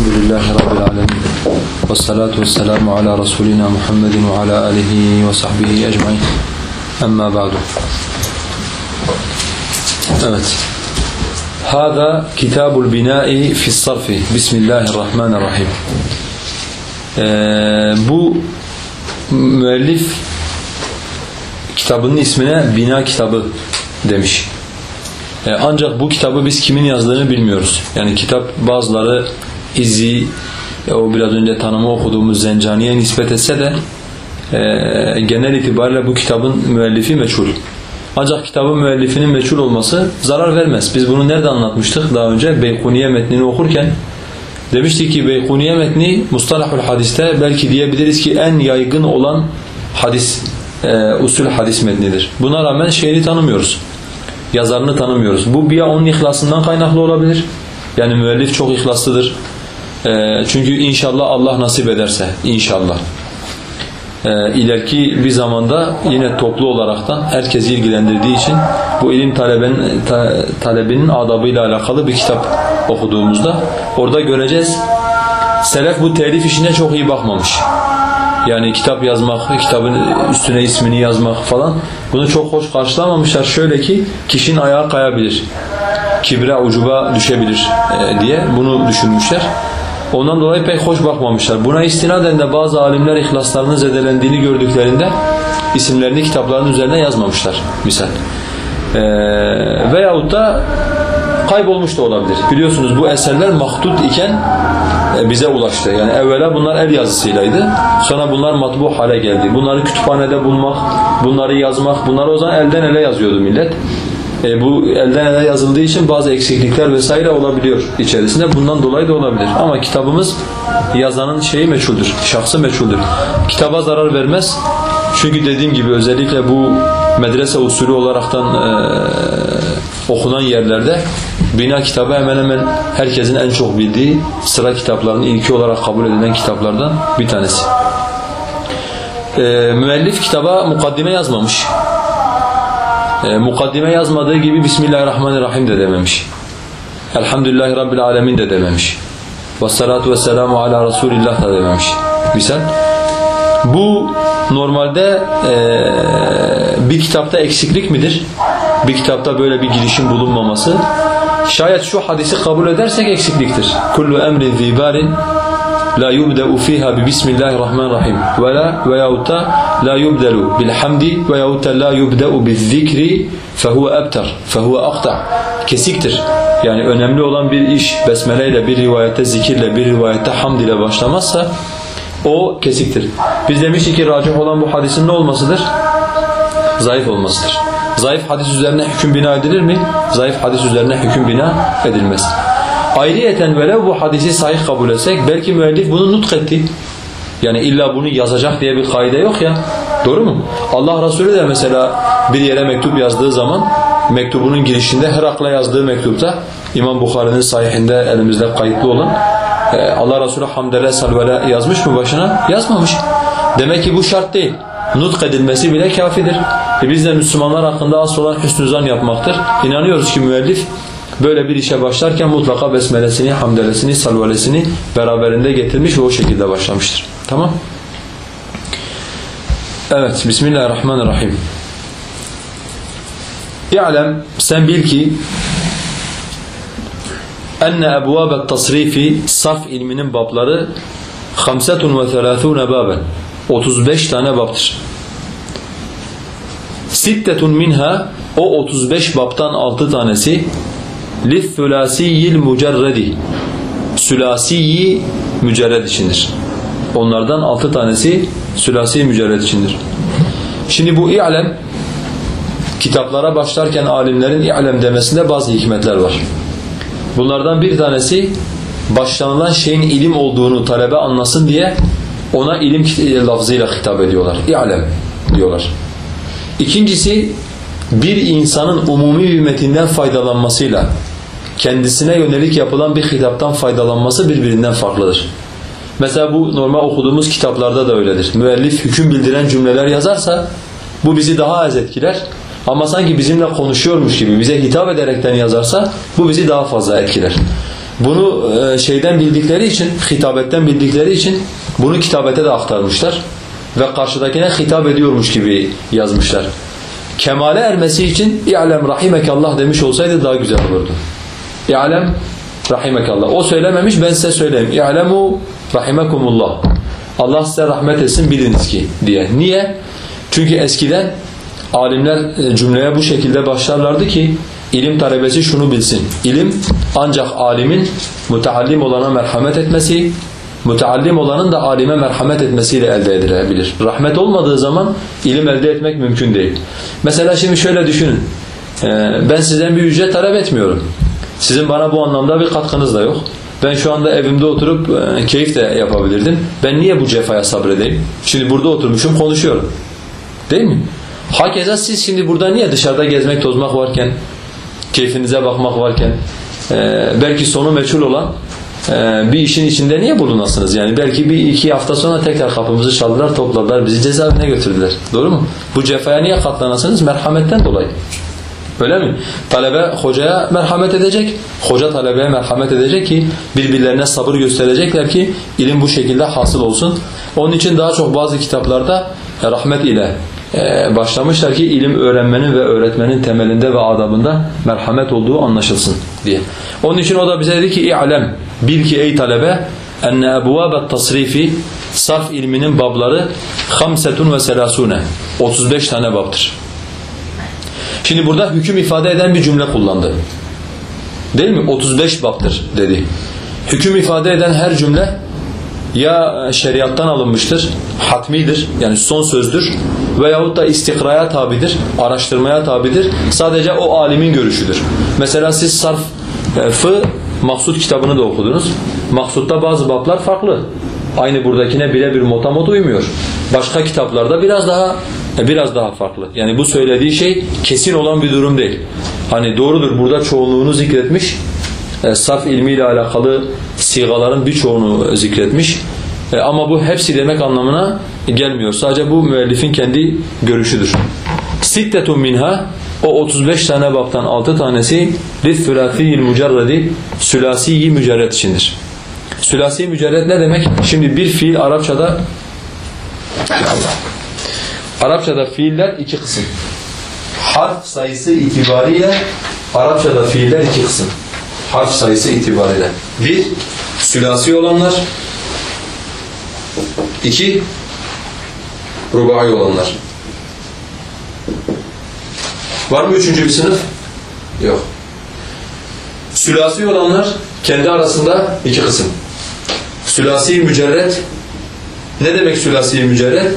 Elhamdülillahi Rabbil Alemin. Ve salatu ve selamu ala Resulina Muhammedin ve ala alihi ve sahbihi ecmain. Emma ba'du. Evet. Hada kitabul binai fis sarfi. Bismillahirrahmanirrahim. Ee, bu müellif kitabının ismine bina kitabı demiş. Ee, ancak bu kitabı biz kimin yazdığını bilmiyoruz. Yani kitap bazıları izi, e, o biraz önce tanımı okuduğumuz Zencani'ye nispet etse de e, genel itibariyle bu kitabın müellifi meçhul. Ancak kitabın müellifinin meçhul olması zarar vermez. Biz bunu nerede anlatmıştık daha önce? Beykuniye metnini okurken demiştik ki Beykuniye metni Mustalahul Hadis'te belki diyebiliriz ki en yaygın olan hadis, e, usul hadis metnidir. Buna rağmen şeyini tanımıyoruz. Yazarını tanımıyoruz. Bu ya onun ihlasından kaynaklı olabilir. Yani müellif çok ihlaslıdır. E, çünkü inşallah Allah nasip ederse, inşallah e, ileriki bir zamanda yine toplu olaraktan herkesi ilgilendirdiği için bu ilim taleben, ta, talebinin adabıyla alakalı bir kitap okuduğumuzda orada göreceğiz. Selef bu telif işine çok iyi bakmamış. Yani kitap yazmak, kitabın üstüne ismini yazmak falan bunu çok hoş karşılamamışlar. Şöyle ki kişinin ayağı kayabilir. Kibre, ucuba düşebilir e, diye bunu düşünmüşler. Ondan dolayı pek hoş bakmamışlar. Buna istinaden de bazı alimler ihlaslarının zedelendiğini gördüklerinde isimlerini kitapların üzerine yazmamışlar misal. Ee, veyahut da kaybolmuş da olabilir. Biliyorsunuz bu eserler mahdut iken e, bize ulaştı. Yani evvela bunlar el yazısıylaydı. Sonra bunlar matbu hale geldi. Bunları kütüphanede bulmak, bunları yazmak, bunları o zaman elden ele yazıyordu millet. E, bu elden ele yazıldığı için bazı eksiklikler vesaire olabiliyor içerisinde. Bundan dolayı da olabilir. Ama kitabımız yazanın şeyi meçhuldür, şahsı meçhuldür. Kitaba zarar vermez. Çünkü dediğim gibi özellikle bu medrese usulü olaraktan e, okunan yerlerde bina kitabı hemen hemen herkesin en çok bildiği sıra kitaplarının ilki olarak kabul edilen kitaplardan bir tanesi. E, müellif kitaba mukaddime yazmamış. E, mukaddime yazmadığı gibi Bismillahirrahmanirrahim de dememiş. Elhamdülillahi Rabbil Alemin de dememiş. Vessalatu vesselamu ala Resulillah da dememiş. Misal. Bu normalde e, bir kitapta eksiklik midir? Bir kitapta böyle bir girişim bulunmaması. Şayet şu hadisi kabul edersek eksikliktir. Kullu emrin zibarin la yubda'u fiha bi bismillahirrahmanirrahim ve la veyahut da la yubdalu bilhamdi veyahut da la yubda'u bizzikri fehuve ebter fehuve akta kesiktir. Yani önemli olan bir iş besmele ile bir rivayette zikirle bir rivayette hamd ile başlamazsa o kesiktir. Biz demiştik ki racih olan bu hadisin ne olmasıdır? Zayıf olmasıdır. Zayıf hadis üzerine hüküm bina edilir mi? Zayıf hadis üzerine hüküm bina edilmez. Ayrıyeten velev bu hadisi sahih kabul etsek belki müellif bunu nutk etti. Yani illa bunu yazacak diye bir kaide yok ya. Doğru mu? Allah Resulü de mesela bir yere mektup yazdığı zaman mektubunun girişinde Herak'la yazdığı mektupta İmam Bukhari'nin sahihinde elimizde kayıtlı olan Allah Resulü hamdele salvele yazmış mı başına? Yazmamış. Demek ki bu şart değil. Nutk edilmesi bile kafidir. E biz de Müslümanlar hakkında asıl olan hüsnü zan yapmaktır. İnanıyoruz ki müellif böyle bir işe başlarken mutlaka besmelesini, hamdelesini, salvalesini beraberinde getirmiş ve o şekilde başlamıştır. Tamam? Evet, Bismillahirrahmanirrahim. İ'lem, sen bil ki enne ebvâbet tasrifi saf ilminin babları 35 baben 35 tane babdır. Sittetun minha o 35 babtan 6 tanesi lithulasiyyil mücerredi sülasiyi mücerred içindir. Onlardan 6 tanesi sülasi mücerred içindir. Şimdi bu i'lem kitaplara başlarken alimlerin i'lem demesinde bazı hikmetler var. Bunlardan bir tanesi başlanılan şeyin ilim olduğunu talebe anlasın diye ona ilim lafzıyla hitap ediyorlar. İ'lem diyorlar. İkincisi bir insanın umumi ümmetinden faydalanmasıyla kendisine yönelik yapılan bir hitaptan faydalanması birbirinden farklıdır. Mesela bu normal okuduğumuz kitaplarda da öyledir. Müellif hüküm bildiren cümleler yazarsa bu bizi daha az etkiler. Ama sanki bizimle konuşuyormuş gibi bize hitap ederekten yazarsa bu bizi daha fazla etkiler. Bunu e, şeyden bildikleri için, hitabetten bildikleri için bunu kitabete de aktarmışlar. Ve karşıdakine hitap ediyormuş gibi yazmışlar. Kemale ermesi için İ'lem rahimekallah demiş olsaydı daha güzel olurdu. İ'lem rahimekallah. O söylememiş ben size söyleyeyim. İ'lemu rahimekumullah. Allah size rahmet etsin biliniz ki diye. Niye? Çünkü eskiden alimler e, cümleye bu şekilde başlarlardı ki ilim talebesi şunu bilsin. İlim ancak alimin müteallim olana merhamet etmesi, müteallim olanın da alime merhamet etmesiyle elde edilebilir. Rahmet olmadığı zaman ilim elde etmek mümkün değil. Mesela şimdi şöyle düşünün. E, ben sizden bir ücret talep etmiyorum. Sizin bana bu anlamda bir katkınız da yok. Ben şu anda evimde oturup e, keyif de yapabilirdim. Ben niye bu cefaya sabredeyim? Şimdi burada oturmuşum konuşuyorum. Değil mi? Hakeza siz şimdi burada niye dışarıda gezmek tozmak varken, keyfinize bakmak varken, e, belki sonu meçhul olan e, bir işin içinde niye bulunasınız? Yani belki bir iki hafta sonra tekrar kapımızı çaldılar, topladılar, bizi cezaevine götürdüler. Doğru mu? Bu cefaya niye katlanasınız? Merhametten dolayı. Öyle mi? Talebe hocaya merhamet edecek, hoca talebeye merhamet edecek ki birbirlerine sabır gösterecekler ki ilim bu şekilde hasıl olsun. Onun için daha çok bazı kitaplarda rahmet ile e, başlamışlar ki ilim öğrenmenin ve öğretmenin temelinde ve adabında merhamet olduğu anlaşılsın diye. Onun için o da bize dedi ki i'lem bil ki ey talebe enne ebvâbet tasrifi sarf ilminin babları hamsetun ve selasune 35 tane babdır. Şimdi burada hüküm ifade eden bir cümle kullandı. Değil mi? 35 baptır dedi. Hüküm ifade eden her cümle ya şeriattan alınmıştır, hatmidir yani son sözdür veyahut da istikraya tabidir, araştırmaya tabidir. Sadece o alimin görüşüdür. Mesela siz sarfı Maksut kitabını da okudunuz. Maksutta bazı bablar farklı aynı buradakine birebir motama uymuyor. Başka kitaplarda biraz daha e, biraz daha farklı. Yani bu söylediği şey kesin olan bir durum değil. Hani doğrudur burada çoğunluğunu zikretmiş. E, saf ilmiyle alakalı sigaların birçoğunu zikretmiş. E, ama bu hepsi demek anlamına gelmiyor. Sadece bu müellifin kendi görüşüdür. Sittetun minha o 35 tane baptan 6 tanesi lif sülasiyi mücerredi sülasiyi mücerred içindir. Sülasi mücerred ne demek? Şimdi bir fiil Arapçada Allah. Arapçada fiiller iki kısım. Harf sayısı itibariyle Arapçada fiiller iki kısım. Harf sayısı itibariyle. Bir, sülasi olanlar. iki rubai olanlar. Var mı üçüncü bir sınıf? Yok. Sülasi olanlar kendi arasında iki kısım. Sülasi mücerret ne demek sülasi mücerret?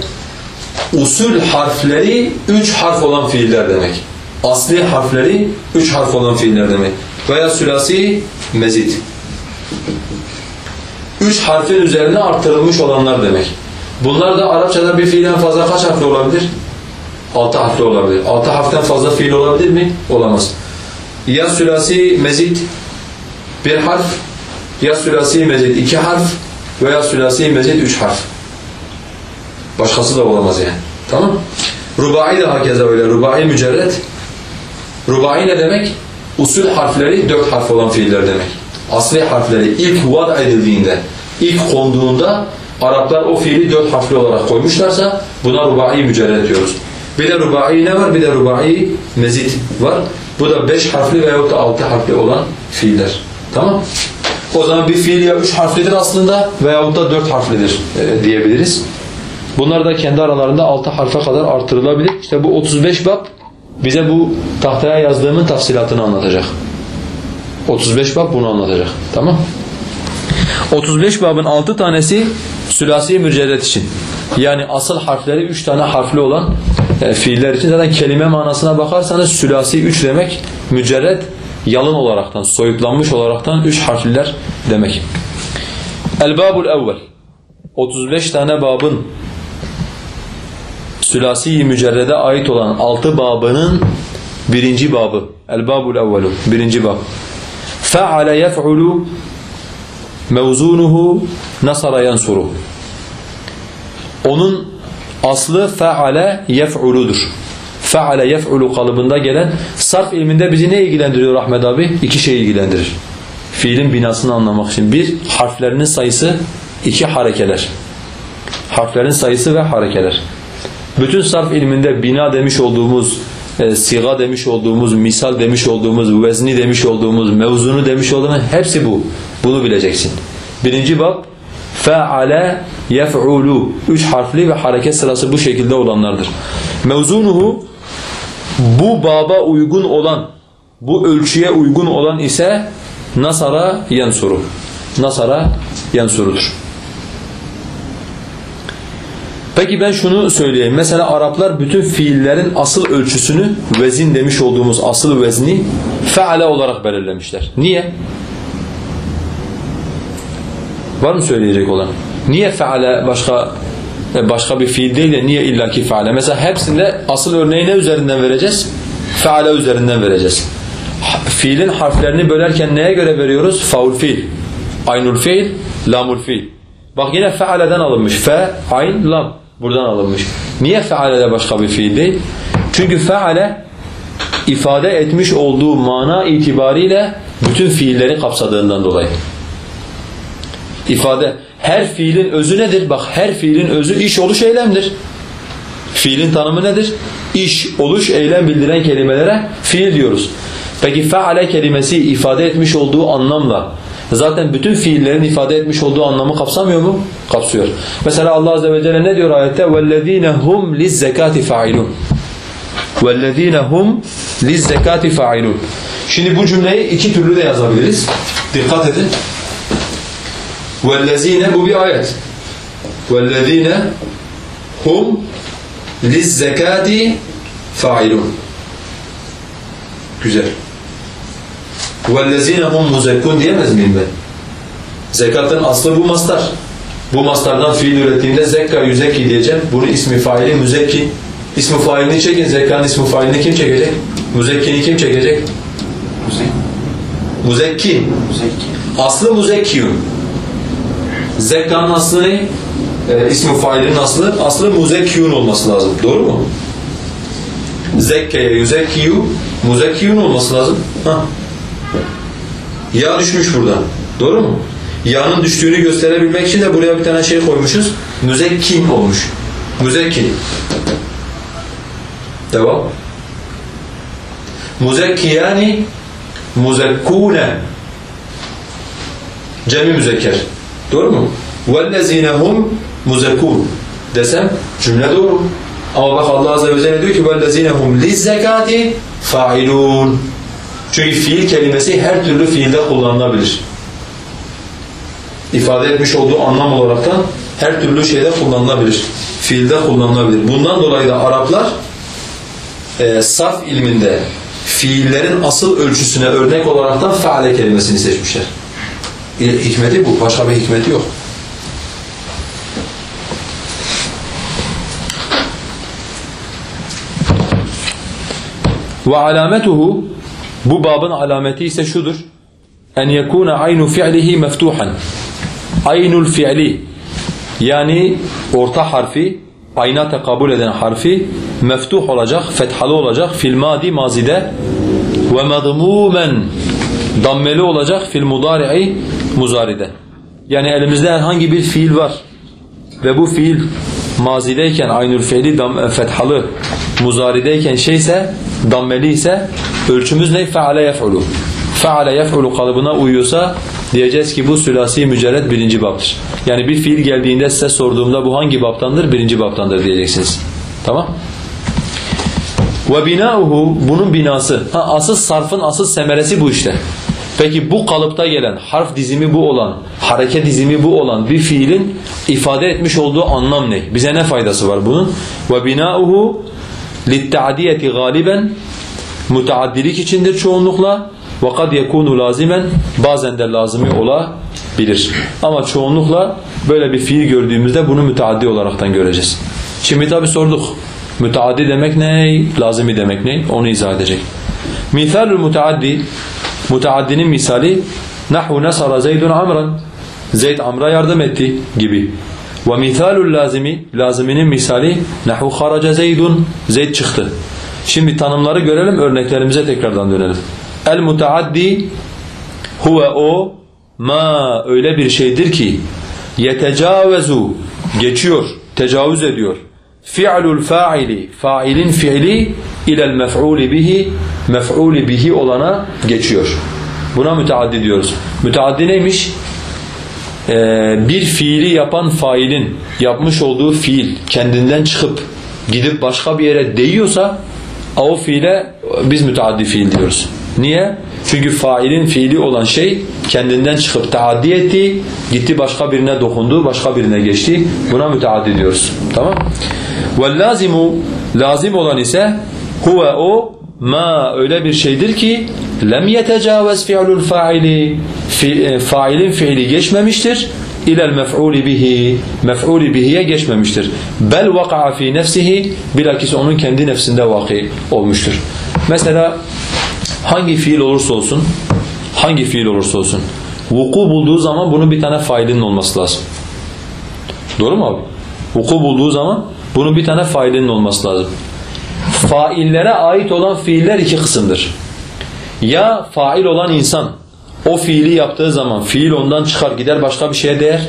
Usul harfleri üç harf olan fiiller demek. Asli harfleri üç harf olan fiiller demek. Veya sülasi mezit. Üç harfin üzerine artırılmış olanlar demek. Bunlar da Arapçada bir fiilden fazla kaç harfli olabilir? Altı harfli olabilir. Altı harften fazla fiil olabilir mi? Olamaz. Ya sülasi mezit bir harf, ya sülasi mezit iki harf veya sülasi mezit üç harf. Başkası da olamaz yani. Tamam Rubai de hakeza öyle. Rubai mücerret. Rubai ne demek? Usul harfleri dört harf olan fiiller demek. Asli harfleri ilk vad edildiğinde, ilk konduğunda Araplar o fiili dört harfli olarak koymuşlarsa buna rubai mücerret diyoruz. Bir de rubai ne var? Bir de rubai mezit var. Bu da beş harfli veyahut da altı harfli olan fiiller. Tamam O zaman bir fiil ya üç harflidir aslında veyahut da dört harflidir e, diyebiliriz. Bunlar da kendi aralarında altı harfe kadar artırılabilir. İşte bu 35 bab bize bu tahtaya yazdığımın tafsilatını anlatacak. 35 bab bunu anlatacak. Tamam 35 babın 6 tanesi sülasi mücerret için. Yani asıl harfleri 3 tane harfli olan e, fiiller için. Zaten kelime manasına bakarsanız sülasi 3 demek mücerret yalın olaraktan, soyutlanmış olaraktan 3 harfliler demek. El-babul evvel 35 tane babın sülasi mücerrede ait olan 6 babının birinci babı. El-babul evvelu. Birinci bab. Fe'ale yef'ulu mevzunuhu nasara yansuru. Onun aslı fe'ale yef'uludur. Fe'ale yef'ulu kalıbında gelen sarf ilminde bizi ne ilgilendiriyor Ahmet abi? İki şey ilgilendirir. fiilin binasını anlamak için. Bir, harflerinin sayısı, iki harekeler. Harflerin sayısı ve harekeler. Bütün sarf ilminde bina demiş olduğumuz, e, siga demiş olduğumuz, misal demiş olduğumuz, vezni demiş olduğumuz, mevzunu demiş olduğumuz hepsi bu. Bunu bileceksin. Birinci bab fe'ale yef'ulu. Üç harfli ve hareket sırası bu şekilde olanlardır. Mevzunuhu bu baba uygun olan, bu ölçüye uygun olan ise nasara yansuru. Nasara yansurudur. Peki ben şunu söyleyeyim. Mesela Araplar bütün fiillerin asıl ölçüsünü vezin demiş olduğumuz asıl vezni feale olarak belirlemişler. Niye? Var mı söyleyecek olan? Niye feale başka başka bir fiil değil de niye illaki feale? Mesela hepsinde asıl örneği ne üzerinden vereceğiz? Feale üzerinden vereceğiz. Fiilin harflerini bölerken neye göre veriyoruz? Faul fiil, aynul fiil, lamul fiil. Bak yine fealeden alınmış. Fe, ayn, lam. Buradan alınmış. Niye fealede başka bir fiil değil? Çünkü feale ifade etmiş olduğu mana itibariyle bütün fiilleri kapsadığından dolayı. İfade her fiilin özü nedir? Bak her fiilin özü iş oluş eylemdir. Fiilin tanımı nedir? İş, oluş, eylem bildiren kelimelere fiil diyoruz. Peki feale kelimesi ifade etmiş olduğu anlamla zaten bütün fiillerin ifade etmiş olduğu anlamı kapsamıyor mu? Kapsıyor. Mesela Allah azze ve celle ne diyor ayette? وَالَّذ۪ينَ هُمْ لِلزَّكَاتِ فَاِلُونَ وَالَّذ۪ينَ هُمْ لِلزَّكَاتِ فَاِلُونَ Şimdi bu cümleyi iki türlü de yazabiliriz. Dikkat edin. وَالَّذ۪ينَ bu bir ayet. وَالَّذ۪ينَ hum lizzekati failun. Güzel. وَالَّذ۪ينَ hum muzekkun diyemez miyim ben? Zekatın aslı bu mastar. Bu mastardan fiil ürettiğinde zekka yüzeki diyeceğim. Bunu ismi faili müzekki. İsmi failini çekin. Zekkanın ismi failini kim çekecek? Müzekkini kim çekecek? Müzekki. Müzekki. Aslı muzekkiyun. Zekkanın aslı ne? Ee, ismi failinin aslı. Aslı muzekkiyun olması lazım. Doğru mu? Zekkeye yüzekkiyu muzekkiyun olması lazım. Hah. Ya düşmüş burada. Doğru mu? Ya'nın düştüğünü gösterebilmek için de buraya bir tane şey koymuşuz. Müzekkin olmuş. Müzekkin. Devam. Muzekkiyani muzekkune. Cemi müzekker. Doğru mu? وَالَّذ۪ينَ هُمْ مُزَكُونَ desem cümle doğru. Ama bak Allah Azze ve Celle diyor ki وَالَّذ۪ينَ هُمْ لِزَّكَاتِ فَاِلُونَ Çünkü fiil kelimesi her türlü fiilde kullanılabilir. İfade etmiş olduğu anlam olaraktan her türlü şeyde kullanılabilir. Fiilde kullanılabilir. Bundan dolayı da Araplar e, saf ilminde fiillerin asıl ölçüsüne örnek olaraktan faale kelimesini seçmişler. Hikmeti bu. Başka bir hikmeti yok. Ve alametuhu bu babın alameti ise şudur. En yekuna aynu fi'lihi meftuhan. Aynul fi'li yani orta harfi ayna tekabül eden harfi meftuh olacak, fethalı olacak fil madi mazide ve madmumen dammeli olacak fil mudari'i muzaride. Yani elimizde herhangi bir fiil var ve bu fiil mazideyken aynül fiili dam, fethalı muzarideyken şeyse dammeli ise ölçümüz ne? Feale yef'ulu. Feale yef'ulu kalıbına uyuyorsa diyeceğiz ki bu sülasi mücerred birinci baptır. Yani bir fiil geldiğinde size sorduğumda bu hangi baptandır? Birinci baptandır diyeceksiniz. Tamam? Ve binauhu bunun binası. Ha, asıl sarfın asıl semeresi bu işte. Peki bu kalıpta gelen harf dizimi bu olan, hareket dizimi bu olan bir fiilin ifade etmiş olduğu anlam ne? Bize ne faydası var bunun? Binauhu litta'diyeti galiben mutaaddilik içindir çoğunlukla kad yekunu lazimen bazen de lazimi olabilir. Ama çoğunlukla böyle bir fiil gördüğümüzde bunu müteaddi olaraktan göreceğiz. Şimdi tabi sorduk. Müteaddi demek ne? Lazimi demek ne? Onu izah edecek. Mithalul müteaddi Müteaddinin misali Nahu nasara Zeydun amran Zeyd amra yardım etti gibi. Ve mithalul lazimi laziminin misali Nahu kharaca Zeydun Zeyd çıktı. Şimdi tanımları görelim örneklerimize tekrardan dönelim. El mutaaddi Huve o ma öyle bir şeydir ki yetecavezu geçiyor, tecavüz ediyor. Fi'lul fa'ili fa'ilin fiili ilel mef'uli bihi mef'uli bihi olana geçiyor. Buna müteaddi diyoruz. Müteaddi neymiş? Ee, bir fiili yapan failin yapmış olduğu fiil kendinden çıkıp gidip başka bir yere değiyorsa o fiile biz müteaddi fiil diyoruz. Niye? Çünkü failin fiili olan şey kendinden çıkıp taaddi etti, gitti başka birine dokundu, başka birine geçti. Buna müteaddi diyoruz. Tamam? Lazimu lazim olan ise huve o ma öyle bir şeydir ki lem yetecavez fi'lul faili fi, failin fiili geçmemiştir ilel mef'uli bihi mef'uli bihiye geçmemiştir. Bel vaka'a fi nefsihi bilakis onun kendi nefsinde vaki olmuştur. Mesela hangi fiil olursa olsun hangi fiil olursa olsun vuku bulduğu zaman bunun bir tane failinin olması lazım. Doğru mu abi? Vuku bulduğu zaman bunun bir tane failinin olması lazım. Faillere ait olan fiiller iki kısımdır. Ya fail olan insan o fiili yaptığı zaman fiil ondan çıkar gider başka bir şeye değer.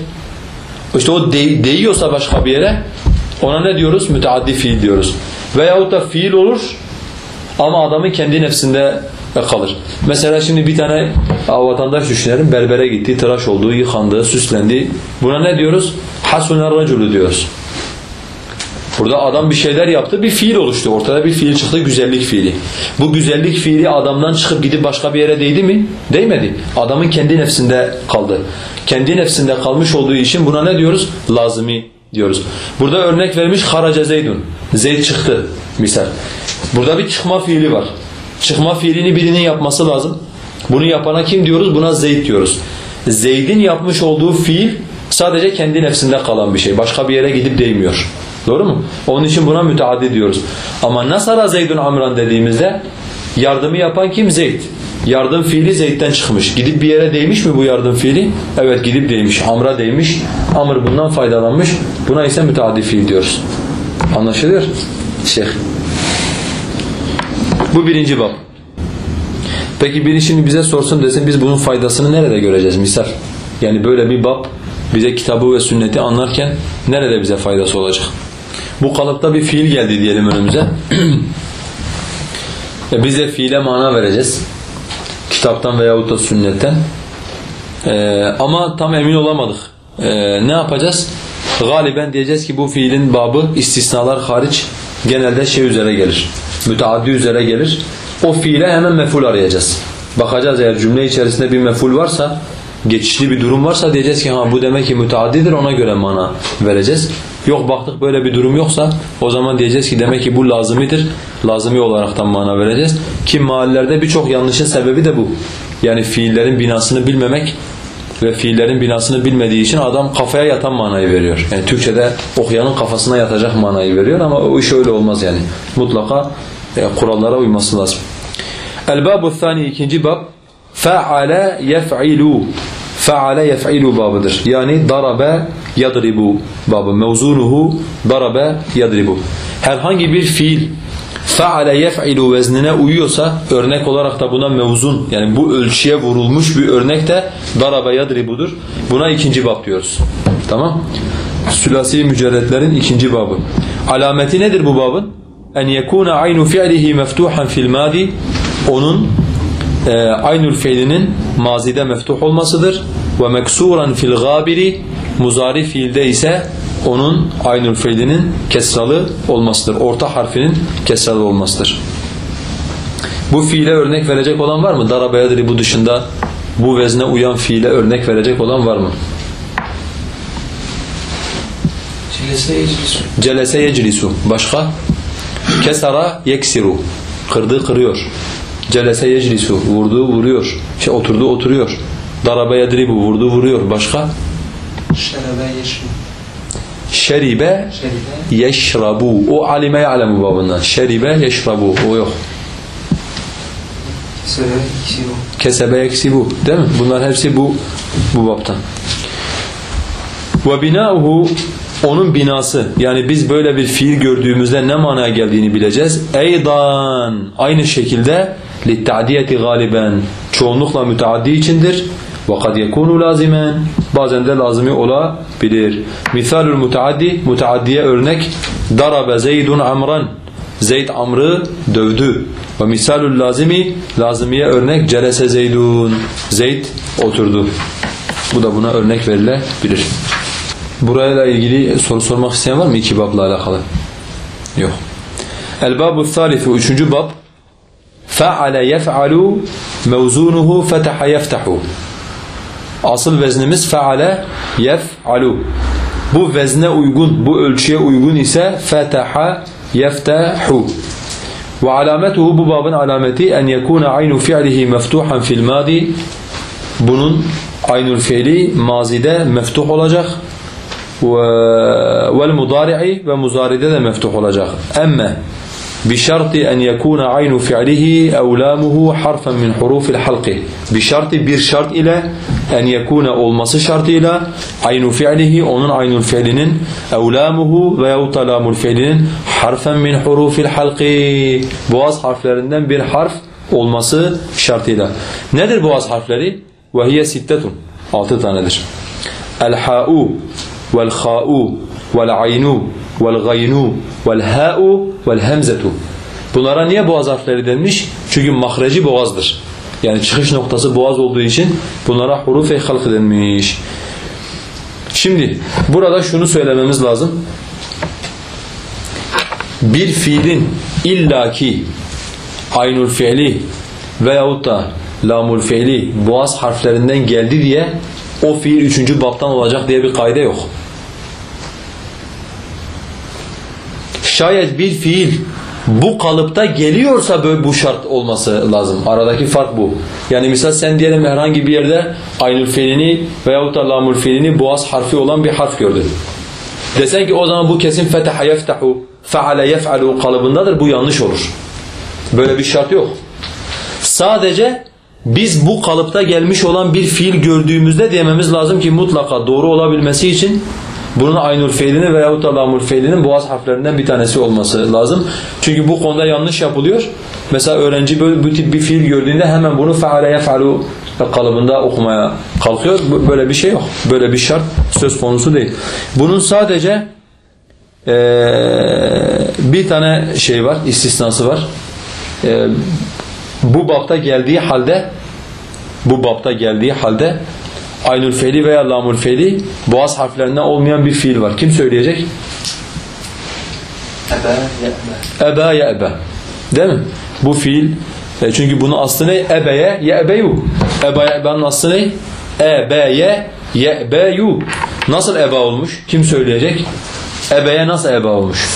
İşte o de değiyorsa başka bir yere ona ne diyoruz? Müteaddi fiil diyoruz. Veyahut da fiil olur ama adamın kendi nefsinde kalır. Mesela şimdi bir tane vatandaş düşünelim. Berbere gitti, tıraş oldu, yıkandı, süslendi. Buna ne diyoruz? Hasuner raculu diyoruz. Burada adam bir şeyler yaptı, bir fiil oluştu. Ortada bir fiil çıktı, güzellik fiili. Bu güzellik fiili adamdan çıkıp gidip başka bir yere değdi mi? Değmedi. Adamın kendi nefsinde kaldı. Kendi nefsinde kalmış olduğu için buna ne diyoruz? Lazimi diyoruz. Burada örnek vermiş haraca zeydun. Zeyd çıktı misal. Burada bir çıkma fiili var. Çıkma fiilini birinin yapması lazım. Bunu yapana kim diyoruz? Buna Zeyd diyoruz. Zeyd'in yapmış olduğu fiil sadece kendi nefsinde kalan bir şey. Başka bir yere gidip değmiyor. Doğru mu? Onun için buna müteaddi diyoruz. Ama nasara Zeydun Amran dediğimizde yardımı yapan kim? Zeyd. Yardım fiili Zeyd'den çıkmış. Gidip bir yere değmiş mi bu yardım fiili? Evet gidip değmiş. Amr'a değmiş. Amr bundan faydalanmış. Buna ise müteaddi fiil diyoruz. Anlaşılıyor? Şeyh. Bu birinci bab. Peki biri şimdi bize sorsun desin biz bunun faydasını nerede göreceğiz misal? Yani böyle bir bab bize kitabı ve sünneti anlarken nerede bize faydası olacak? Bu kalıpta bir fiil geldi diyelim önümüze. e biz de fiile mana vereceğiz. Kitaptan veyahut da sünnetten. Ee, ama tam emin olamadık. Ee, ne yapacağız? Galiben diyeceğiz ki bu fiilin babı istisnalar hariç genelde şey üzere gelir. Müteaddi üzere gelir. O fiile hemen meful arayacağız. Bakacağız eğer cümle içerisinde bir meful varsa, geçişli bir durum varsa diyeceğiz ki ha bu demek ki müteaddidir ona göre mana vereceğiz. Yok baktık böyle bir durum yoksa o zaman diyeceğiz ki demek ki bu lazımidir. Lazımi olaraktan mana vereceğiz. Ki mahallelerde birçok yanlışın sebebi de bu. Yani fiillerin binasını bilmemek ve fiillerin binasını bilmediği için adam kafaya yatan manayı veriyor. Yani Türkçe'de okuyanın kafasına yatacak manayı veriyor ama o iş öyle olmaz yani. Mutlaka e, kurallara uyması lazım. El-babu ikinci bab fa'ale yef'ilu Feale yef'ilu babıdır. Yani darabe yadribu babı. Mevzunuhu darabe yadribu. Herhangi bir fiil feale yef'ilu veznine uyuyorsa örnek olarak da buna mevzun yani bu ölçüye vurulmuş bir örnek de darabe yadribudur. Buna ikinci bab diyoruz. Tamam? Sülasi mücerretlerin ikinci babı. Alameti nedir bu babın? En yekuna aynu fi'lihi meftuhan fil madi onun e, aynül fiilinin mazide meftuh olmasıdır. Ve meksuran fil gabiri muzari fiilde ise onun aynül fiilinin kesralı olmasıdır. Orta harfinin kesralı olmasıdır. Bu fiile örnek verecek olan var mı? Darabe bu dışında bu vezne uyan fiile örnek verecek olan var mı? Celese yeclisu. Celese yeclisu. Başka? Kesara yeksiru. Kırdı kırıyor. Celese yeclisu. Vurdu vuruyor. Şey, oturdu oturuyor. Darabe yedribu. Vurdu vuruyor. Başka? Şerebe yeşru. Şeribe yeşrabu. O alime ya'lemu babından. Şeribe yeşrabu. O yok. Kesebe yeksibu. Değil mi? Bunlar hepsi bu bu baptan. Ve binauhu onun binası yani biz böyle bir fiil gördüğümüzde ne manaya geldiğini bileceğiz. Eydan aynı şekilde لِلْتَعْدِيَةِ غَالِبًا Çoğunlukla müteaddi içindir. وَقَدْ يَكُونُ لَازِمًا Bazen de lazimi olabilir. Misalul müteaddi, müteaddiye örnek darabe Zeydun amran Zeyd Amr'ı dövdü. Ve misalul lazimi lazimiye örnek celese Zeydun Zeyd oturdu. Bu da buna örnek verilebilir. Burayla ilgili soru sormak isteyen var mı iki babla alakalı? Yok. El-babu thalithu üçüncü bab Fe'ale yef'alu mevzunuhu feteha yeftahu Asıl veznimiz fe'ale yef'alu Bu vezne uygun, bu ölçüye uygun ise feteha yeftahu ve alametuhu bu babın alameti en yekuna aynu fi'lihi meftuhan fil madi bunun aynul fiili mazide meftuh olacak vel mudari'i ve muzaride de meftuh olacak. Emme بشرط أن يكون عين فعله أو لامه حرفا من حروف الحلق. بشرط بير شرط إلى أن يكون أولمس شرط إلى عين فعله أو أمن عين فعل أو لامه ويوت لام الفعل حرفا من حروف الحلق. بواس حرف لرندن بير حرف أولمس شرط إلى. ندر بواس حرف لري وهي ستة. أعطيتها ندر الحاء والخاء والعين vel gaynu vel ha'u vel hemzetu. Bunlara niye boğaz harfleri denmiş? Çünkü mahreci boğazdır. Yani çıkış noktası boğaz olduğu için bunlara huruf-i halk denmiş. Şimdi burada şunu söylememiz lazım. Bir fiilin illaki aynul fiili veyahut da lamul fiili boğaz harflerinden geldi diye o fiil üçüncü baptan olacak diye bir kaide yok. Şayet bir fiil bu kalıpta geliyorsa böyle bu şart olması lazım. Aradaki fark bu. Yani misal sen diyelim herhangi bir yerde aynül fiilini veyahut da lamul fiilini boğaz harfi olan bir harf gördün. Desen ki o zaman bu kesin fetaha yeftahu, feale yef'alu kalıbındadır. Bu yanlış olur. Böyle bir şart yok. Sadece biz bu kalıpta gelmiş olan bir fiil gördüğümüzde diyememiz lazım ki mutlaka doğru olabilmesi için bunun aynul fiilini veyahut da lamul fiilinin boğaz harflerinden bir tanesi olması lazım. Çünkü bu konuda yanlış yapılıyor. Mesela öğrenci böyle bu tip bir fiil gördüğünde hemen bunu feale yef'alu kalıbında okumaya kalkıyor. Böyle bir şey yok. Böyle bir şart söz konusu değil. Bunun sadece ee, bir tane şey var, istisnası var. Ee, bu bapta geldiği halde bu bapta geldiği halde aynül fiili veya lamul fiili boğaz harflerinden olmayan bir fiil var. Kim söyleyecek? Ebe. Eba ye'be. Değil mi? Bu fiil e, çünkü bunun aslı ne? Ebeye ye'beyu. Eba ye'be'nin aslı ne? Ebeye ye'beyu. Nasıl eba olmuş? Kim söyleyecek? Ebeye nasıl eba olmuş?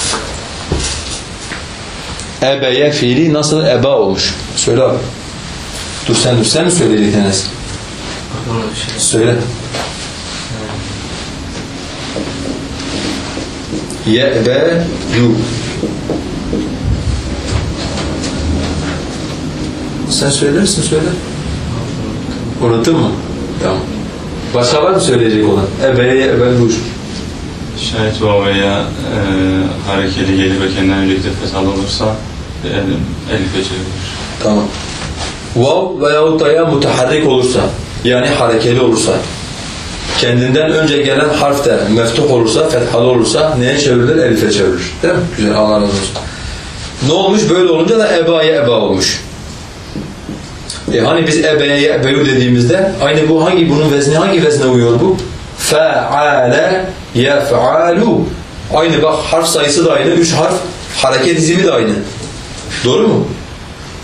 Ebeye fiili nasıl eba olmuş? Söyle abi. Dur sen dur sen mi söyleyeceksin Enes? Aklıma bir şey. Söyle. Ye'beyu. Sen söylersin söyle. Unuttun mu? Tamam. Başka var mı söyleyecek olan? Ebeye ye'beyu. Şayet vav veya e, harekeli gelip ve kendinden önceki fesal olursa e, elife çevrilir. Tamam. Vav veyahut da ya mutaharrik olursa yani harekeli olursa kendinden önce gelen harf de meftuh olursa, fethalı olursa neye çevrilir? Elife çevrilir. Değil mi? Güzel. Allah razı olsun. Ne olmuş? Böyle olunca da ebaya eba olmuş. E hani biz ebeye ebeyu dediğimizde aynı bu hangi bunun vezni hangi vezne uyuyor bu? Fe'ale yef'alu. Aynı bak harf sayısı da aynı. Üç harf. Hareket dizimi de aynı. Doğru mu?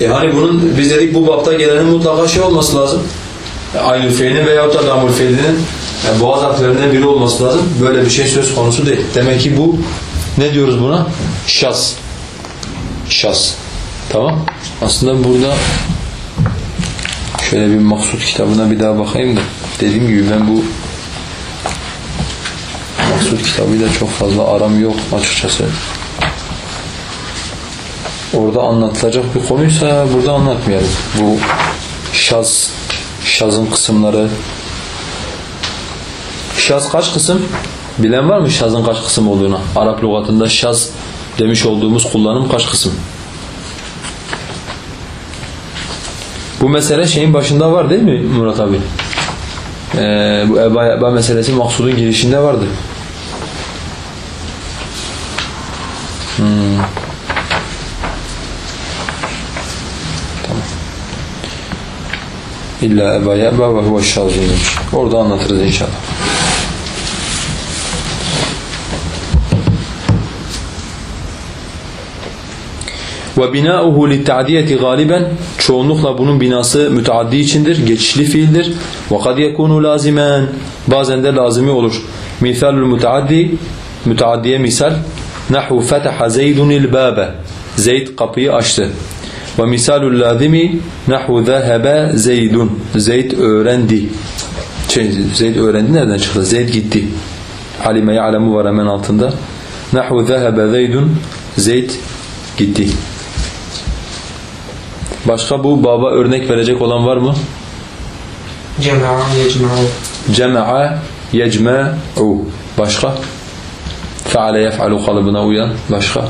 E hani bunun biz dedik bu bapta gelenin mutlaka şey olması lazım. Aynül fiilinin veyahut da lamul fiilinin yani boğaz harflerinden biri olması lazım. Böyle bir şey söz konusu değil. Demek ki bu ne diyoruz buna? Şas. Şas. Tamam. Aslında burada şöyle bir maksut kitabına bir daha bakayım da dediğim gibi ben bu maksut kitabıyla çok fazla aram yok açıkçası. Orada anlatılacak bir konuysa burada anlatmayalım. Bu şaz, şazın kısımları. Şaz kaç kısım? Bilen var mı şazın kaç kısım olduğunu? Arap lügatında şaz demiş olduğumuz kullanım kaç kısım? Bu mesele şeyin başında var değil mi Murat abi? Ee, bu eba, eba meselesi maksudun girişinde vardı. İlla eba eba ve huve şazun. Orada anlatırız inşallah. Ve binauhu litta'diyeti galiben çoğunlukla bunun binası müteaddi içindir, geçişli fiildir. Ve kad yekunu lazimen bazen de lazimi olur. Misalul müteaddi müteaddiye misal nahu fetaha zeydun il babe Zeyd kapıyı açtı. Ve misalul lazimi nahu zahebe zeydun. Zeyd öğrendi. Şey, Zeyd öğrendi nereden çıktı? Zeyd gitti. Halime ya'lemu var hemen altında. Nahu zahebe zeydun. Zeyd gitti. Başka bu baba örnek verecek olan var mı? Cema'a yecma'u. Cema'a yecma'u. Başka? Feale yef'alu kalıbına uyan. Başka?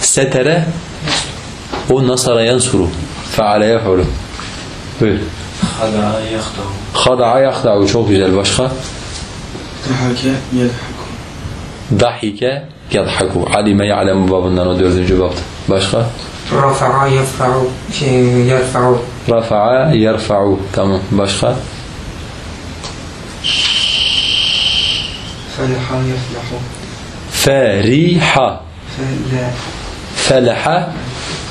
ستر ونصر ينصره فعل يفعله إيه. خضع خدع يخدع. خدع يخدع. وشوف إذا البشخة ضحك يضحك. ضحك يضحك. ما يعلم باب النار دورد جبابته بشخة رفع يرفع. يرفع. رفع يرفع. تمام. بشخة فلح يفلح. فريحة. Felaha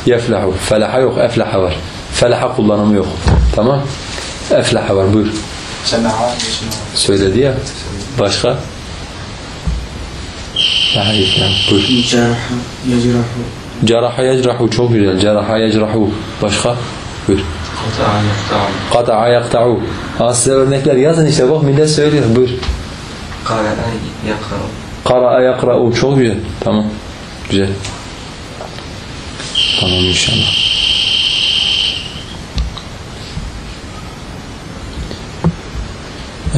yeflahu. Felaha yok, eflaha var. Felaha kullanımı yok. Tamam? Eflaha var. Buyur. Söyledi ya. Başka? Daha yeflahu. Buyur. Ceraha yecrahu. Ceraha yecrahu. Çok güzel. Ceraha yecrahu. Başka? Buyur. Kata'a yakta'u. Aa, size örnekler yazın işte bak millet söylüyor. Buyur. Kara'a yakra'u. Kara'a yakra'u. Çok güzel. Tamam. Güzel. Tamam inşallah.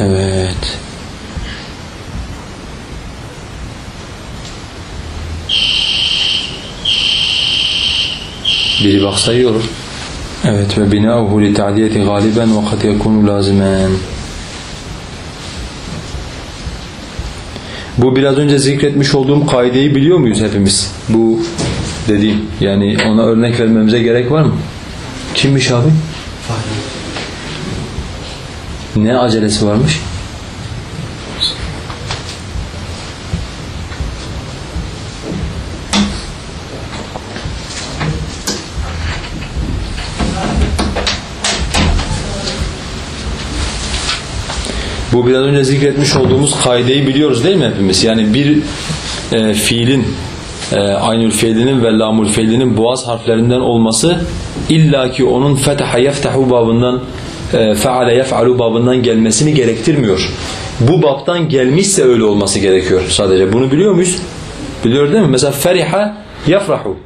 Evet. Biri baksa iyi olur. Evet ve binauhu li ta'diyeti galiben ve kad yekunu lazimen. Bu biraz önce zikretmiş olduğum kaideyi biliyor muyuz hepimiz? Bu dediğim yani ona örnek vermemize gerek var mı? Kimmiş abi? Ne acelesi varmış? Bu biraz önce zikretmiş olduğumuz kaideyi biliyoruz değil mi hepimiz? Yani bir e, fiilin e, aynül fiilinin ve lamul fiilinin boğaz harflerinden olması illaki onun fetaha yeftahu babından e, feale yef'alu babından gelmesini gerektirmiyor. Bu babtan gelmişse öyle olması gerekiyor sadece. Bunu biliyor muyuz? Biliyoruz değil mi? Mesela feriha yefrahu.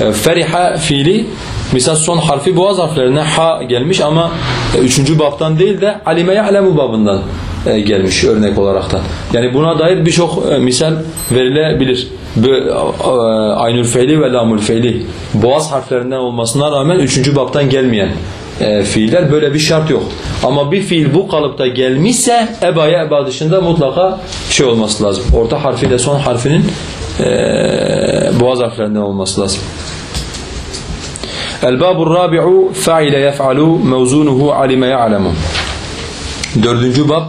E, Feriha fiili misal son harfi boğaz harflerine ha gelmiş ama e, üçüncü babtan değil de alime ya'lemu babından e, gelmiş örnek olarak da. Yani buna dair birçok e, misal verilebilir. Aynül fiili ve lamul fiili boğaz harflerinden olmasına rağmen üçüncü babtan gelmeyen fiiller böyle bir şart yok. Ama bir fiil bu kalıpta gelmişse ebaya eba dışında mutlaka şey olması lazım. Orta harfiyle son harfinin boğaz harflerinden olması lazım. El-babu rabi'u fa'ile yef'alu mevzunuhu alime ya'lemu. Dördüncü bab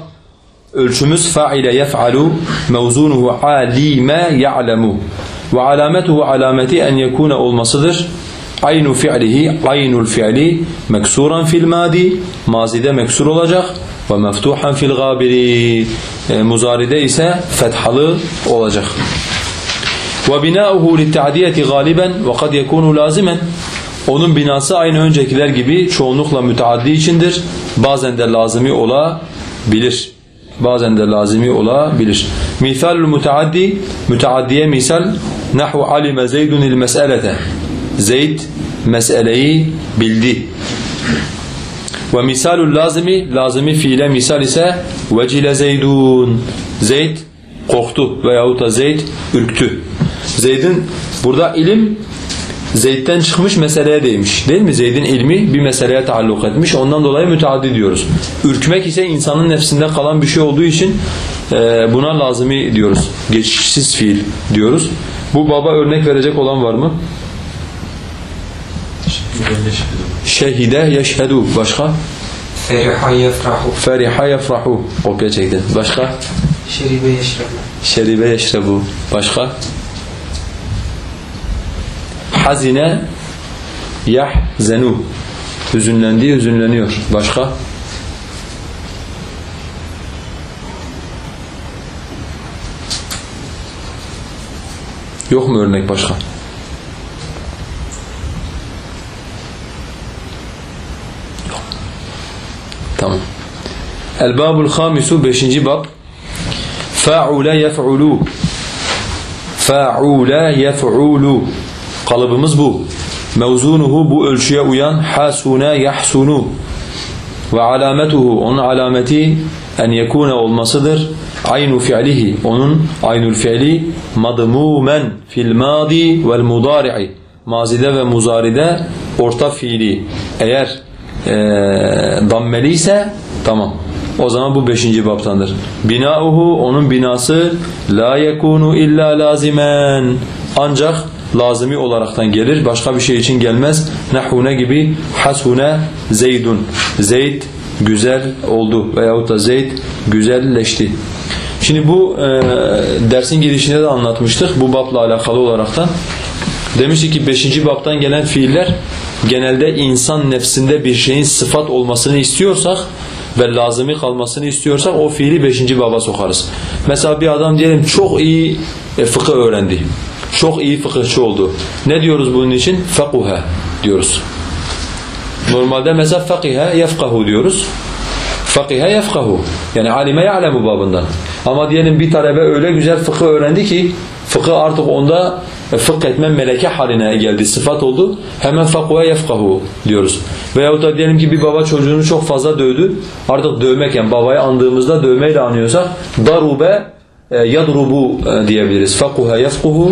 ölçümüz fa'ile yef'alu mevzunuhu alime ya'lemu. Ve alametuhu alameti en yekune olmasıdır. Aynu fi'lihi, aynul fi'li meksuran fil madi, mazide meksur olacak ve meftuhan fil gabiri, e, muzaride ise fethalı olacak. وبناؤه للتعدية غالبا وقد يكون لازما onun binası aynı öncekiler gibi çoğunlukla müteaddi içindir. Bazen de lazimi olabilir. Bazen de lazimi olabilir. Misalul müteaddi, müteaddiye misal nahu alime zeydunil mes'elete. Zeyd meseleyi bildi. Ve misalul lazimi, lazimi fiile misal ise vecile zeydun. Zeyd korktu veyahut da Zeyd ürktü. Zeyd'in burada ilim Zeyd'den çıkmış meseleye değmiş. Değil mi? Zeyd'in ilmi bir meseleye taalluk etmiş. Ondan dolayı müteaddi diyoruz. Ürkmek ise insanın nefsinde kalan bir şey olduğu için e, buna lazımi diyoruz. Geçişsiz fiil diyoruz. Bu baba örnek verecek olan var mı? Şehide yeşhedu. Başka? Feriha yefrahu. Feriha yefrahu. Kopya. Başka? Şeribe yeşrebu. Şeribe yeşrebu. Başka? Hazine yahzenu. Hüzünlendi, hüzünleniyor. Başka? Yok mu örnek başka? Tamam. El-Babul Hamisu 5. bab Fa'ule yef'ulu Fa'ule yef'ulu Kalıbımız bu. Mevzunuhu bu ölçüye uyan hasune yahsunu ve alametuhu onun alameti en yekune olmasıdır. Aynu fi'lihi onun aynul fi'li madmumen fil madi vel mudari'i mazide ve muzaride orta fiili eğer e, dammeli ise tamam. O zaman bu beşinci baptandır. Binauhu onun binası la yekunu illa lazimen ancak lazimi olaraktan gelir. Başka bir şey için gelmez. Nahune gibi hasune zeydun. Zeyd güzel oldu veyahut da Zeyd güzelleşti. Şimdi bu e, dersin girişinde de anlatmıştık bu babla alakalı olaraktan. Demiştik ki 5. baptan gelen fiiller genelde insan nefsinde bir şeyin sıfat olmasını istiyorsak ve lazımi kalmasını istiyorsak o fiili 5. baba sokarız. Mesela bir adam diyelim çok iyi e, fıkıh öğrendi. Çok iyi fıkıhçı oldu. Ne diyoruz bunun için? Fekuhe diyoruz. Normalde mesela fakihe yefkahu diyoruz. Fakihe yefkahu. Yani alime ya'lemu babından. Ama diyelim bir talebe öyle güzel fıkıh öğrendi ki fıkıh artık onda fıkh etme meleke haline geldi, sıfat oldu. Hemen fakuhe yefkahu diyoruz. Veyahut da diyelim ki bir baba çocuğunu çok fazla dövdü. Artık dövmek yani babayı andığımızda dövmeyle anıyorsak darube e, yadrubu e, diyebiliriz. Fakuha yefkuhu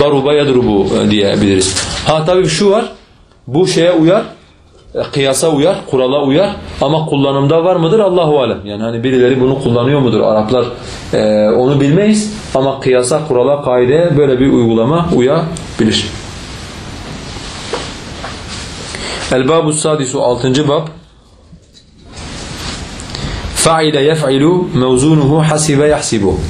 daruba yadrubu e, diyebiliriz. Ha tabii şu var. Bu şeye uyar e, kıyasa uyar, kurala uyar ama kullanımda var mıdır Allahu alem. Yani hani birileri bunu kullanıyor mudur Araplar e, onu bilmeyiz ama kıyasa, kurala, kaideye böyle bir uygulama uyabilir. El-Babu Sadisu 6. bab Fa'ile yef'ilu mevzunuhu hasibe yahsibu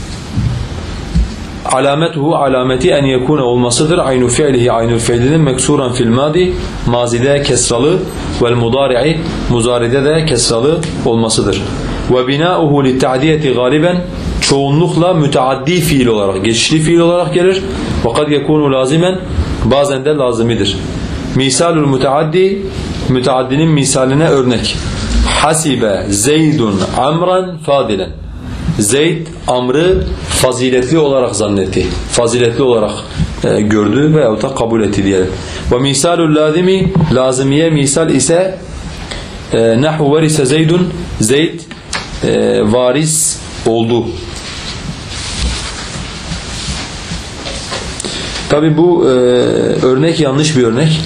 alametuhu alameti en yekune olmasıdır. Aynu fi'lihi aynul fi'linin meksuran fil madi mazide kesralı vel mudari'i muzaride de kesralı olmasıdır. Ve binauhu li ta'diyeti galiben çoğunlukla müteaddi fiil olarak, geçişli fiil olarak gelir. Ve kad yekunu lazimen bazen de lazimidir. Misalul müteaddi müteaddinin misaline örnek. Hasibe Zeydun amran fadilen. Zeyd Amr'ı faziletli olarak zannetti. Faziletli olarak e, gördü veyahut da kabul etti diyelim. Ve misalul lazimi lazimiye misal ise e, nahvu verise Zeydun Zeyd e, varis oldu. Tabi bu e, örnek yanlış bir örnek.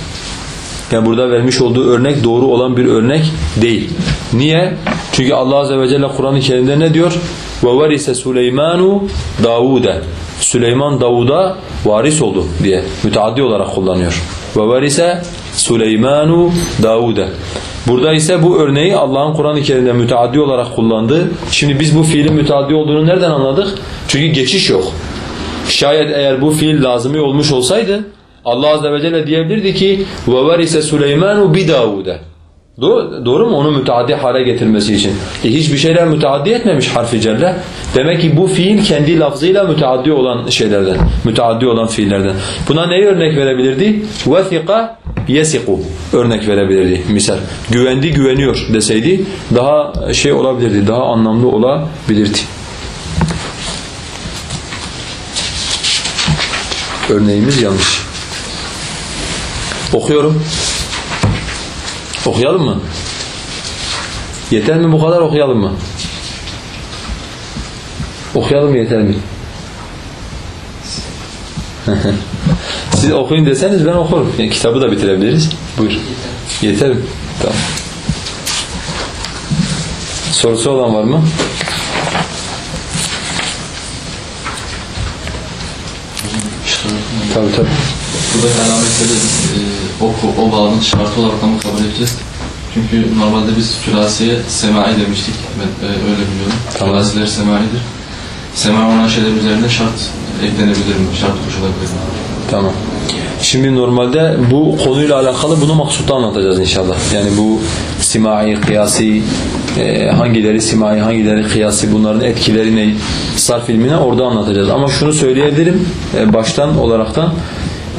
Yani burada vermiş olduğu örnek doğru olan bir örnek değil. Niye? Çünkü Allah Azze ve Celle Kur'an-ı Kerim'de ne diyor? وَوَرِسَ سُلَيْمَانُ دَاوُودَ Süleyman Davud'a varis oldu diye müteaddi olarak kullanıyor. وَوَرِسَ سُلَيْمَانُ دَاوُودَ Burada ise bu örneği Allah'ın Kur'an-ı Kerim'de müteaddi olarak kullandı. Şimdi biz bu fiilin müteaddi olduğunu nereden anladık? Çünkü geçiş yok. Şayet eğer bu fiil lazımi olmuş olsaydı Allah Azze ve Celle diyebilirdi ki وَوَرِسَ سُلَيْمَانُ بِدَاوُدَ Doğru, doğru mu? Onu müteaddi hale getirmesi için. E hiçbir şeyler müteaddi etmemiş harfi celle. Demek ki bu fiil kendi lafzıyla müteaddi olan şeylerden. Müteaddi olan fiillerden. Buna neyi örnek verebilirdi? وَثِقَ يَسِقُ örnek verebilirdi misal. Güvendi, güveniyor deseydi daha şey olabilirdi, daha anlamlı olabilirdi. Örneğimiz yanlış. Okuyorum. Okuyalım mı? Yeter mi bu kadar okuyalım mı? Okuyalım yeter mi? Siz okuyun deseniz ben okurum. Yani kitabı da bitirebiliriz. Buyur. Yeter mi? Tamam. Sorusu olan var mı? Tabii tabii. Buradaki alametleri e, o, o bağının şartı olarak mı kabul edeceğiz? Çünkü normalde biz sülasiye semai demiştik. Ben e, öyle biliyorum. Tamam. Sülasiler semaidir. Semai olan şeyler üzerinde şart eklenebilir mi? Şart koşulabilir mi? Tamam. Şimdi normalde bu konuyla alakalı bunu maksutta anlatacağız inşallah. Yani bu simai, kıyasi, e, hangileri simai, hangileri kıyasi bunların etkileri ne, sarf ilmine orada anlatacağız. Ama şunu söyleyebilirim e, baştan olaraktan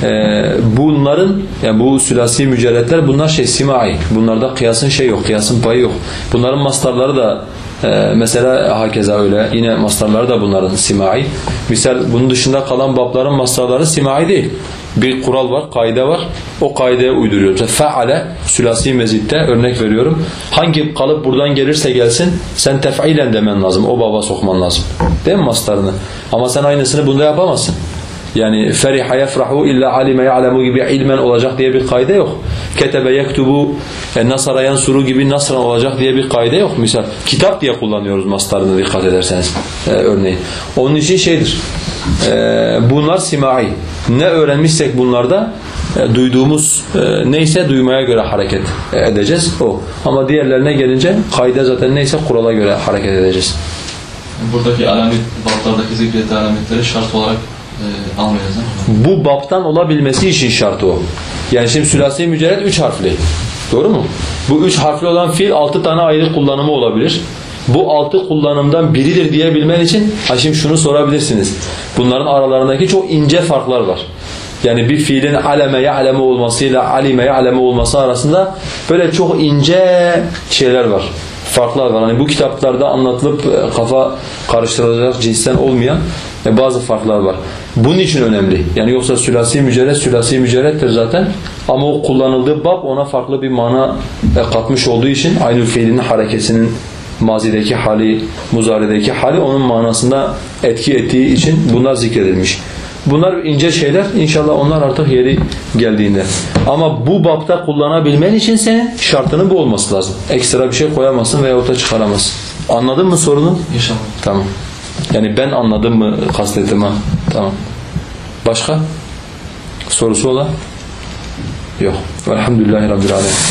e, bunların yani bu sülasi mücerretler bunlar şey simai. Bunlarda kıyasın şey yok, kıyasın payı yok. Bunların mastarları da ee, mesela hakeza öyle. Yine mastarları da bunların simai. Misal bunun dışında kalan babların mastarları simai değil. Bir kural var, kaide var. O kaideye uyduruyoruz. Mesela feale, sülasi mezitte örnek veriyorum. Hangi kalıp buradan gelirse gelsin sen tef'ilen demen lazım. O baba sokman lazım. Değil mi mastarını? Ama sen aynısını bunda yapamazsın. Yani feriha yefrahu illa alime ya'lemu gibi ilmen olacak diye bir kaide yok. Ketebe yektubu e, nasara yansuru gibi nasran olacak diye bir kaide yok. Misal kitap diye kullanıyoruz mastarını dikkat ederseniz e, örneğin. Onun için şeydir. E, bunlar simai. Ne öğrenmişsek bunlarda e, duyduğumuz e, neyse duymaya göre hareket edeceğiz o. Ama diğerlerine gelince kaide zaten neyse kurala göre hareket edeceğiz. Buradaki alamet, baplardaki zikreti alametleri şart olarak e, mi? bu baptan olabilmesi için şartı o. Yani şimdi sülasi mücerret üç harfli. Doğru mu? Bu üç harfli olan fiil altı tane ayrı kullanımı olabilir. Bu altı kullanımdan biridir diyebilmen için ha şimdi şunu sorabilirsiniz. Bunların aralarındaki çok ince farklar var. Yani bir fiilin aleme ya'leme olmasıyla alime ya'leme olması arasında böyle çok ince şeyler var. Farklar var. Hani bu kitaplarda anlatılıp e, kafa karıştırılacak cinsten olmayan e, bazı farklar var. Bunun için önemli. Yani yoksa sülasi mücerret sülasi mücerrettir zaten. Ama o kullanıldığı bab ona farklı bir mana e, katmış olduğu için aynı fiilin harekesinin mazideki hali, muzarideki hali onun manasında etki ettiği için bunlar zikredilmiş. Bunlar ince şeyler. İnşallah onlar artık yeri geldiğinde. Ama bu bapta kullanabilmen için senin şartının bu olması lazım. Ekstra bir şey koyamazsın veyahut da çıkaramazsın. Anladın mı sorunu? İnşallah. Tamam. Yani ben anladım mı kastettim ha? Tamam. Başka? Sorusu olan? Yok. Velhamdülillahi Rabbil Alemin.